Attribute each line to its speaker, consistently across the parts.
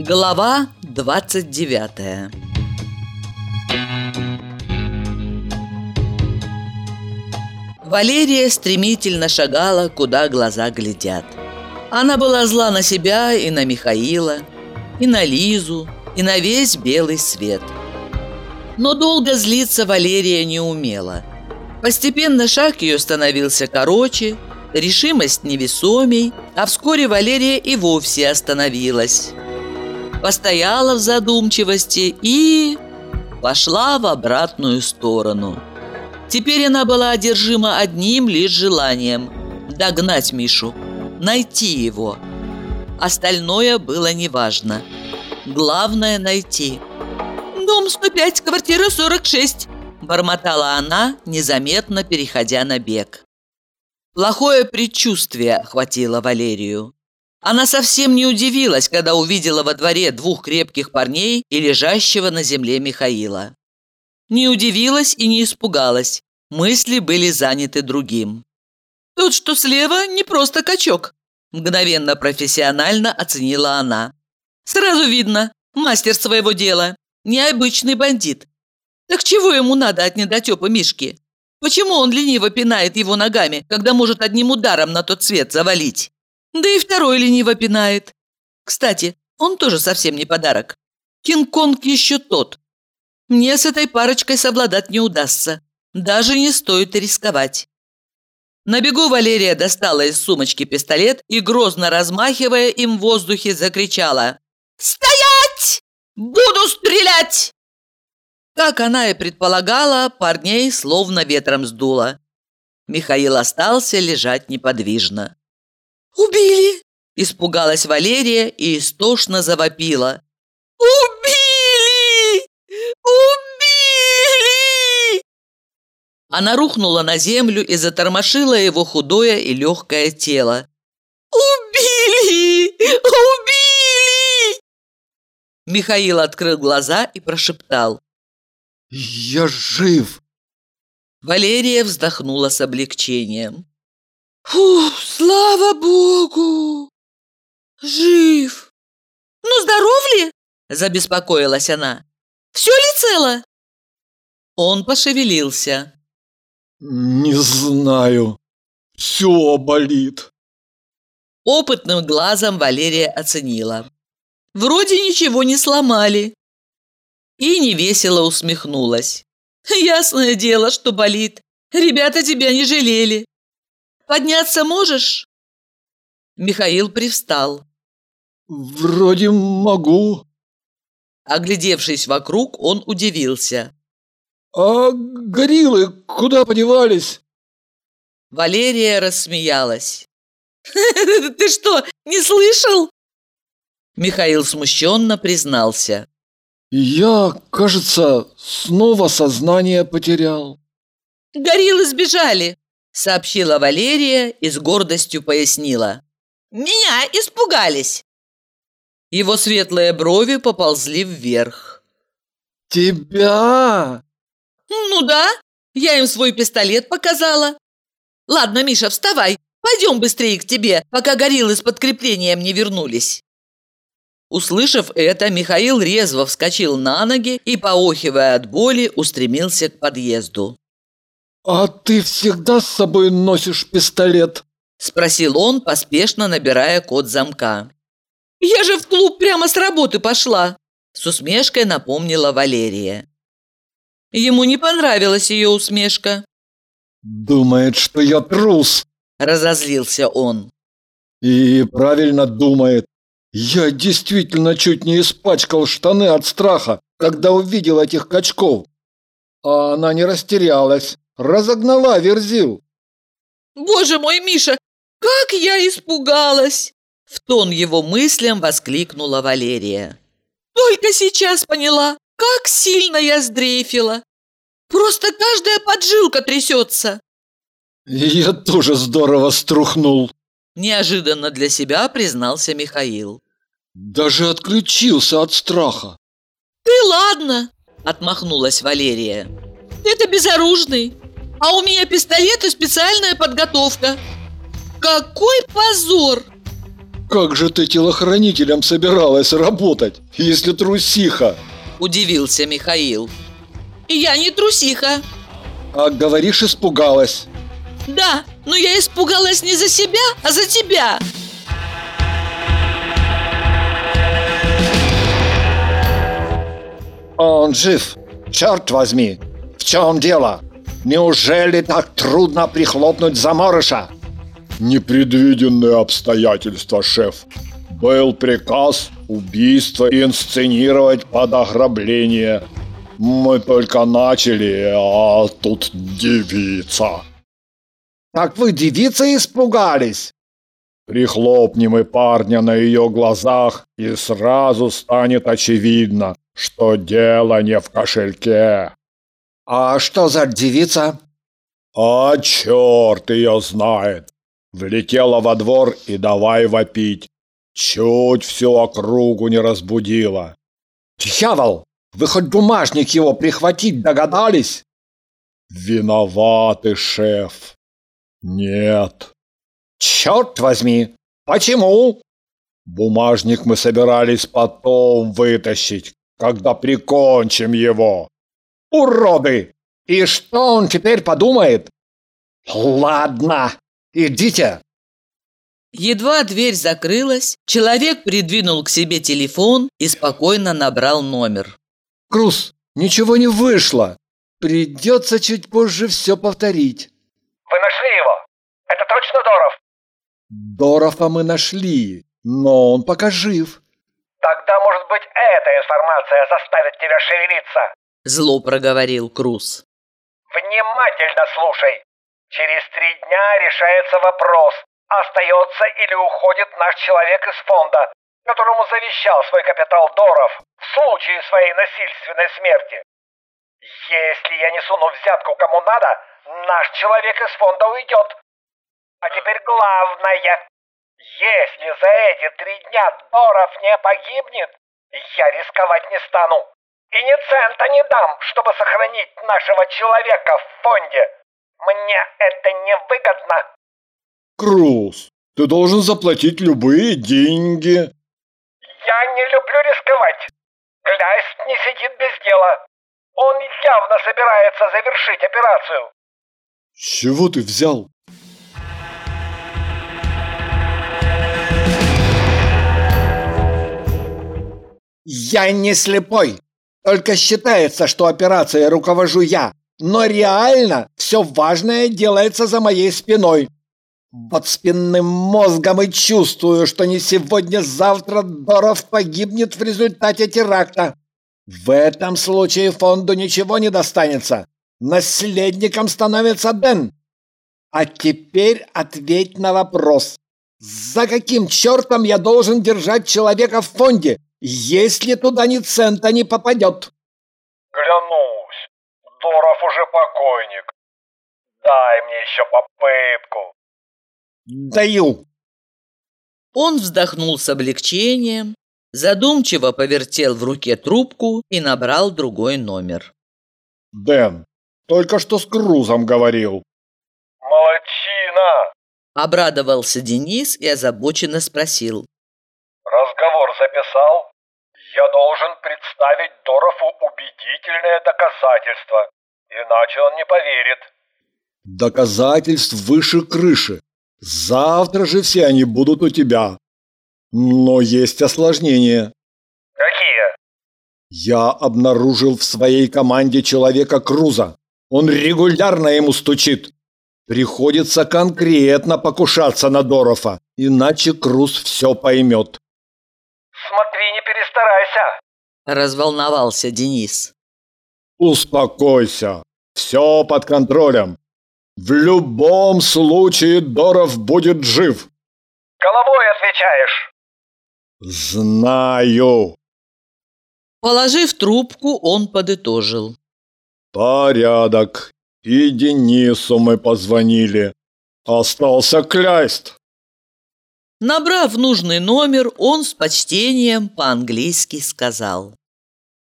Speaker 1: Глава 29 Валерия стремительно шагала, куда глаза глядят. Она была зла на себя и на Михаила, и на Лизу, и на весь белый свет. Но долго злиться Валерия не умела. Постепенно шаг ее становился короче, решимость невесомей, а вскоре Валерия и вовсе остановилась. Постояла в задумчивости и пошла в обратную сторону. Теперь она была одержима одним лишь желанием – догнать Мишу, найти его. Остальное было неважно. Главное – найти. «Дом 105, квартира 46», – бормотала она, незаметно переходя на бег. Плохое предчувствие охватило Валерию. Она совсем не удивилась, когда увидела во дворе двух крепких парней и лежащего на земле Михаила. Не удивилась и не испугалась. Мысли были заняты другим. «Тот, что слева, не просто качок», – мгновенно профессионально оценила она. «Сразу видно, мастер своего дела, необычный бандит. Так чего ему надо от недотепа Мишки? Почему он лениво пинает его ногами, когда может одним ударом на тот свет завалить? Да и второй лениво пинает. Кстати, он тоже совсем не подарок. Кинг-Конг еще тот. Мне с этой парочкой совладать не удастся. Даже не стоит рисковать. На бегу Валерия достала из сумочки пистолет и, грозно размахивая им в воздухе, закричала «Стоять! Буду стрелять!» Как она и предполагала, парней словно ветром сдуло. Михаил остался лежать неподвижно. «Убили!» – испугалась Валерия и истошно завопила. «Убили! Убили!» Она рухнула на землю и затормошила его худое и легкое тело. «Убили! Убили!» Михаил открыл глаза и прошептал.
Speaker 2: «Я жив!»
Speaker 1: Валерия вздохнула с облегчением. Фу, слава богу! Жив! Ну, здоров ли? Забеспокоилась она. Все ли цело? Он пошевелился.
Speaker 2: Не знаю. Все болит.
Speaker 1: Опытным глазом Валерия оценила. Вроде ничего не сломали. И невесело усмехнулась. Ясное дело, что болит. Ребята тебя не жалели. Подняться можешь?» Михаил привстал.
Speaker 2: «Вроде могу».
Speaker 1: Оглядевшись вокруг, он удивился.
Speaker 2: «А гориллы куда подевались?»
Speaker 1: Валерия рассмеялась. «Ты что, не слышал?» Михаил смущенно признался.
Speaker 2: «Я, кажется, снова сознание потерял».
Speaker 1: «Гориллы сбежали сообщила Валерия и с гордостью пояснила. «Меня испугались!» Его светлые брови поползли вверх.
Speaker 2: «Тебя?»
Speaker 1: «Ну да, я им свой пистолет показала. Ладно, Миша, вставай, пойдем быстрее к тебе, пока гориллы с подкреплением не вернулись». Услышав это, Михаил резво вскочил на ноги и, поохивая от боли, устремился к подъезду.
Speaker 2: «А ты всегда с собой носишь пистолет?»
Speaker 1: Спросил он, поспешно набирая код замка. «Я же в клуб прямо с работы пошла!» С усмешкой напомнила Валерия. Ему не понравилась ее усмешка.
Speaker 2: «Думает, что я трус!»
Speaker 1: Разозлился он.
Speaker 2: «И правильно думает. Я действительно чуть не испачкал штаны от страха, когда увидел этих качков. А она не растерялась, Разогнала Верзил.
Speaker 1: Боже мой, Миша, как я испугалась! В тон его мыслям воскликнула Валерия. Только сейчас поняла, как сильно я сдрейфила. Просто каждая поджилка трясется.
Speaker 2: Я тоже здорово струхнул.
Speaker 1: Неожиданно для себя признался Михаил.
Speaker 2: Даже отключился от страха.
Speaker 1: Ты ладно, отмахнулась Валерия. Это безоружный. А у меня пистолет и специальная подготовка. Какой позор!
Speaker 2: как же ты телохранителем собиралась работать, если трусиха?
Speaker 1: Удивился Михаил. Я не трусиха.
Speaker 2: А говоришь, испугалась.
Speaker 1: Да, но я испугалась не за себя, а за тебя.
Speaker 2: Он жив. Черт возьми. В чем дело? Неужели так трудно прихлопнуть заморыша? Непредвиденные обстоятельства, шеф. Был приказ убийство инсценировать под ограбление. Мы только начали, а тут девица. Так вы девицы испугались? Прихлопнем и парня на ее глазах, и сразу станет очевидно, что дело не в кошельке. А что за девица? А черт ее знает. Влетела во двор и давай вопить. Чуть всю округу не разбудила. Дьявол! Вы хоть бумажник его прихватить догадались? Виноваты, шеф. Нет. Черт возьми! Почему? Бумажник мы собирались потом вытащить, когда прикончим его. Уроды! И что он теперь подумает? Ладно, идите.
Speaker 1: Едва дверь закрылась, человек придвинул к себе телефон и спокойно набрал номер.
Speaker 2: Круз, ничего не вышло. Придется чуть позже все повторить.
Speaker 3: Вы нашли его? Это точно Доров?
Speaker 2: Дорова мы нашли, но он пока жив.
Speaker 3: Тогда, может быть, эта информация заставит тебя шевелиться.
Speaker 1: Зло проговорил Круз.
Speaker 3: Внимательно слушай. Через три дня решается вопрос, остается или уходит наш человек из фонда, которому завещал свой капитал Доров в случае своей насильственной смерти. Если я не суну взятку кому надо, наш человек из фонда уйдет. А теперь главное. Если за эти три дня Доров не погибнет, я рисковать не стану. И ни цента не дам, чтобы сохранить нашего человека в фонде. Мне это невыгодно.
Speaker 2: Круз, ты должен заплатить любые деньги.
Speaker 3: Я не люблю рисковать. Кляйст не сидит без дела. Он явно собирается завершить операцию.
Speaker 2: чего ты взял? Я не слепой. Только считается, что операцией руковожу я. Но реально все важное делается за моей спиной. Под спинным мозгом и чувствую, что не сегодня-завтра Доров погибнет в результате теракта. В этом случае фонду ничего не достанется. Наследником становится Дэн. А теперь ответь на вопрос. За каким чертом я должен держать человека в фонде, если туда ни цента не попадет?
Speaker 3: Клянусь, Доров уже покойник. Дай мне еще попытку.
Speaker 2: Даю.
Speaker 1: Он вздохнул с облегчением, задумчиво повертел в руке трубку и набрал другой номер.
Speaker 2: Дэн, только что с Крузом говорил.
Speaker 3: Молодчина!
Speaker 1: Обрадовался Денис и озабоченно спросил.
Speaker 3: Разговор записал? Я должен представить Дорову убедительное доказательство, иначе он не поверит.
Speaker 2: Доказательств выше крыши. Завтра же все они будут у тебя. Но есть осложнения.
Speaker 3: Какие?
Speaker 2: Я обнаружил в своей команде человека Круза. Он регулярно ему стучит. Приходится конкретно покушаться на Дорова, иначе Круз все поймет.
Speaker 3: Смотри, не перестарайся.
Speaker 1: Разволновался Денис.
Speaker 2: Успокойся. Все под контролем. В любом случае Доров будет жив.
Speaker 3: Головой отвечаешь.
Speaker 2: Знаю.
Speaker 1: Положив трубку, он подытожил.
Speaker 2: Порядок. И Денису мы позвонили. Остался Кляйст.
Speaker 1: Набрав нужный номер, он с почтением по-английски сказал.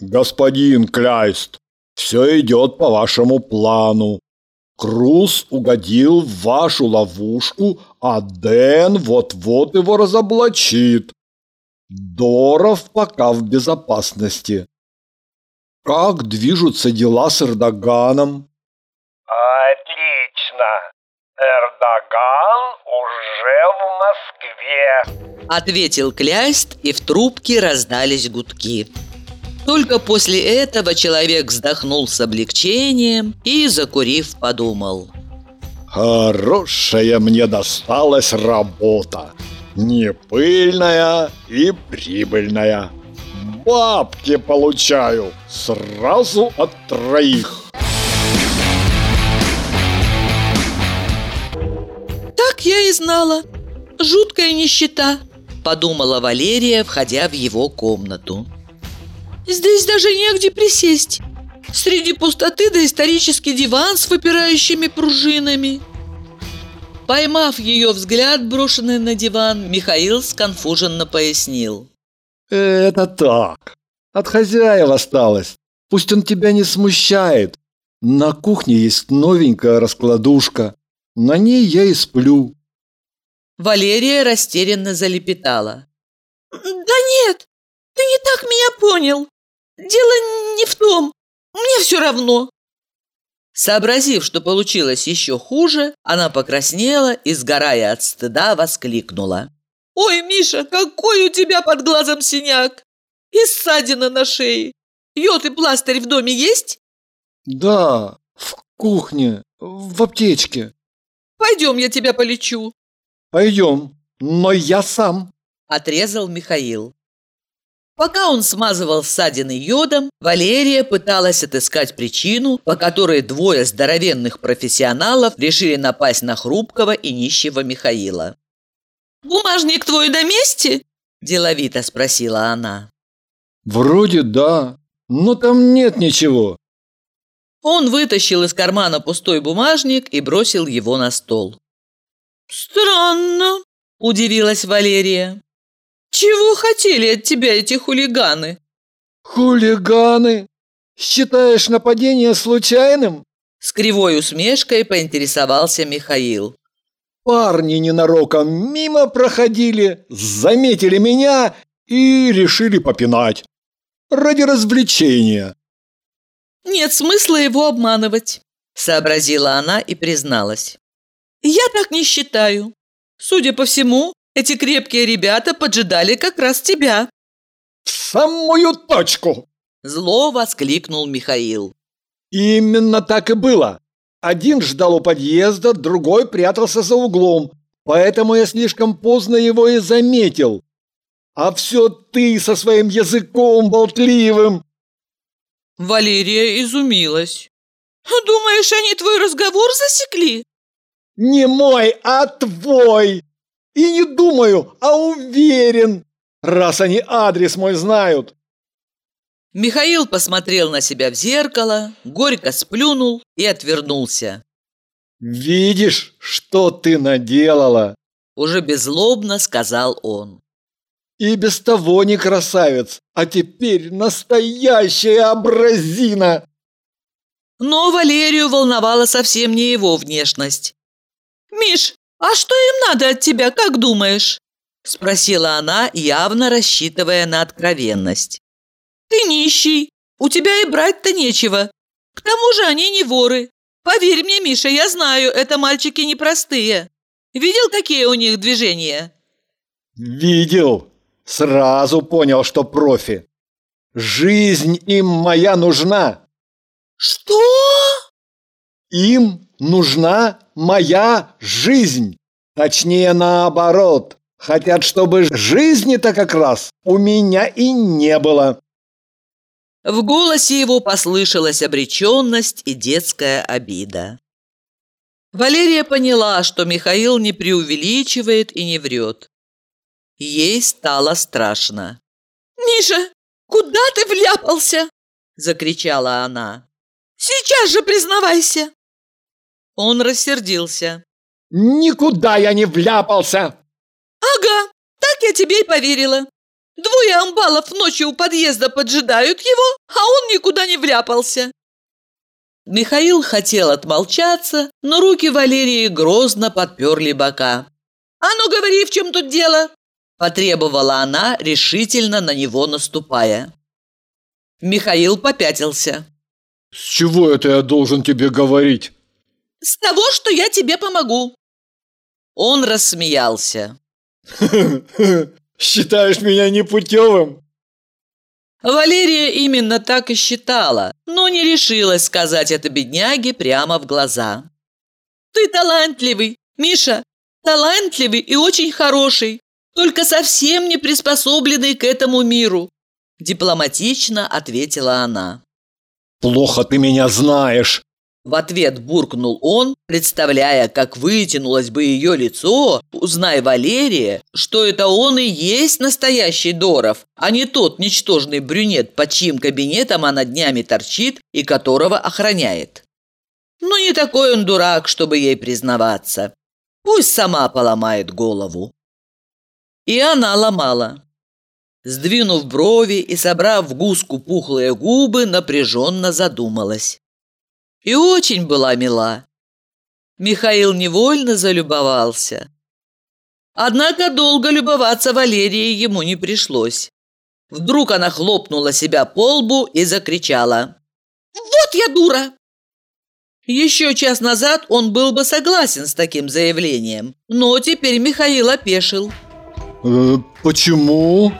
Speaker 2: Господин Кляйст, все идет по вашему плану. Круз угодил в вашу ловушку, а Дэн вот-вот его разоблачит. Доров пока в безопасности. Как движутся дела с Эрдоганом?
Speaker 3: Отлично. Эрдоган уже в Москве.
Speaker 1: Ответил Кляйст, и в трубке раздались гудки. Только после этого человек вздохнул с облегчением и, закурив, подумал.
Speaker 2: Хорошая мне досталась работа. Не пыльная и прибыльная. Бабки получаю сразу от троих.
Speaker 1: Так я и знала. Жуткая нищета, подумала Валерия, входя в его комнату. Здесь даже негде присесть. Среди пустоты доисторический диван с выпирающими пружинами. Поймав ее взгляд, брошенный на диван, Михаил сконфуженно пояснил.
Speaker 2: Это так. От хозяев осталось. Пусть он тебя не смущает. На кухне есть новенькая раскладушка. На ней я и сплю.
Speaker 1: Валерия растерянно залепетала. «Да нет, ты не так меня понял. Дело не в том. Мне все равно. Сообразив, что получилось еще хуже, она покраснела и, сгорая от стыда, воскликнула. «Ой, Миша, какой у тебя под глазом синяк! И ссадина на шее! Йод и пластырь в доме есть?»
Speaker 2: «Да, в кухне, в аптечке».
Speaker 1: «Пойдем, я тебя полечу».
Speaker 2: «Пойдем, но я сам», –
Speaker 1: отрезал Михаил. Пока он смазывал ссадины йодом, Валерия пыталась отыскать причину, по которой двое здоровенных профессионалов решили напасть на хрупкого и нищего Михаила. «Бумажник твой на месте?» – деловито спросила она.
Speaker 2: «Вроде да, но там нет ничего».
Speaker 1: Он вытащил из кармана пустой бумажник и бросил его на стол. «Странно», – удивилась Валерия. Чего хотели от тебя эти хулиганы?
Speaker 2: Хулиганы? Считаешь нападение случайным?
Speaker 1: С кривой усмешкой поинтересовался Михаил.
Speaker 2: Парни ненароком мимо проходили, заметили меня и решили попинать. Ради развлечения.
Speaker 1: Нет смысла его обманывать, сообразила она и призналась. Я так не считаю. Судя по всему, эти крепкие ребята поджидали как раз тебя».
Speaker 2: «В самую точку!»
Speaker 1: Зло воскликнул Михаил.
Speaker 2: «Именно так и было. Один ждал у подъезда, другой прятался за углом, поэтому я слишком поздно его и заметил. А все ты со своим языком болтливым!»
Speaker 1: Валерия изумилась. «Думаешь, они твой разговор засекли?»
Speaker 2: «Не мой, а твой!» И не думаю, а уверен, раз они адрес мой знают.
Speaker 1: Михаил посмотрел на себя в зеркало, горько сплюнул и отвернулся.
Speaker 2: «Видишь, что ты наделала?»
Speaker 1: Уже беззлобно сказал он.
Speaker 2: «И без того не красавец, а теперь настоящая образина!»
Speaker 1: Но Валерию волновала совсем не его внешность. «Миш, «А что им надо от тебя, как думаешь?» Спросила она, явно рассчитывая на откровенность. «Ты нищий, у тебя и брать-то нечего. К тому же они не воры. Поверь мне, Миша, я знаю, это мальчики непростые. Видел, какие у них движения?»
Speaker 2: «Видел. Сразу понял, что профи. Жизнь им моя нужна».
Speaker 1: «Что?»
Speaker 2: «Им нужна моя жизнь. Точнее, наоборот. Хотят, чтобы жизни-то как раз у меня и не было.
Speaker 1: В голосе его послышалась обреченность и детская обида. Валерия поняла, что Михаил не преувеличивает и не врет. Ей стало страшно. «Миша, куда ты вляпался?» – закричала она. «Сейчас же признавайся!» Он рассердился.
Speaker 2: «Никуда я не вляпался!»
Speaker 1: «Ага, так я тебе и поверила. Двое амбалов ночью у подъезда поджидают его, а он никуда не вляпался». Михаил хотел отмолчаться, но руки Валерии грозно подперли бока. «А ну говори, в чем тут дело?» Потребовала она, решительно на него наступая. Михаил попятился.
Speaker 2: С чего это я должен тебе говорить?
Speaker 1: С того, что я тебе помогу. Он рассмеялся.
Speaker 2: Считаешь меня непутевым?
Speaker 1: Валерия именно так и считала, но не решилась сказать это бедняге прямо в глаза. «Ты талантливый, Миша, талантливый и очень хороший, только совсем не приспособленный к этому миру», дипломатично ответила она.
Speaker 2: «Плохо ты меня знаешь!»
Speaker 1: В ответ буркнул он, представляя, как вытянулось бы ее лицо, узнай Валерия, что это он и есть настоящий Доров, а не тот ничтожный брюнет, под чьим кабинетом она днями торчит и которого охраняет. Но не такой он дурак, чтобы ей признаваться. Пусть сама поломает голову. И она ломала. Сдвинув брови и собрав в гуску пухлые губы, напряженно задумалась. И очень была мила. Михаил невольно залюбовался. Однако долго любоваться Валерией ему не пришлось. Вдруг она хлопнула себя по лбу и закричала. «Вот я дура!» Еще час назад он был бы согласен с таким заявлением, но теперь Михаил опешил.
Speaker 2: Э, «Почему?»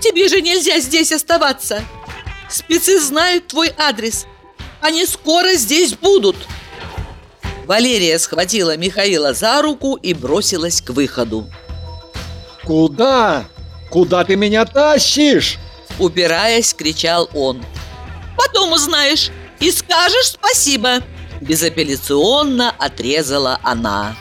Speaker 1: Тебе же нельзя здесь оставаться. Спецы знают твой адрес. Они скоро здесь будут. Валерия схватила Михаила за руку и бросилась к выходу.
Speaker 2: Куда? Куда ты меня тащишь?
Speaker 1: Упираясь, кричал он. Потом узнаешь и скажешь спасибо. Безапелляционно отрезала она.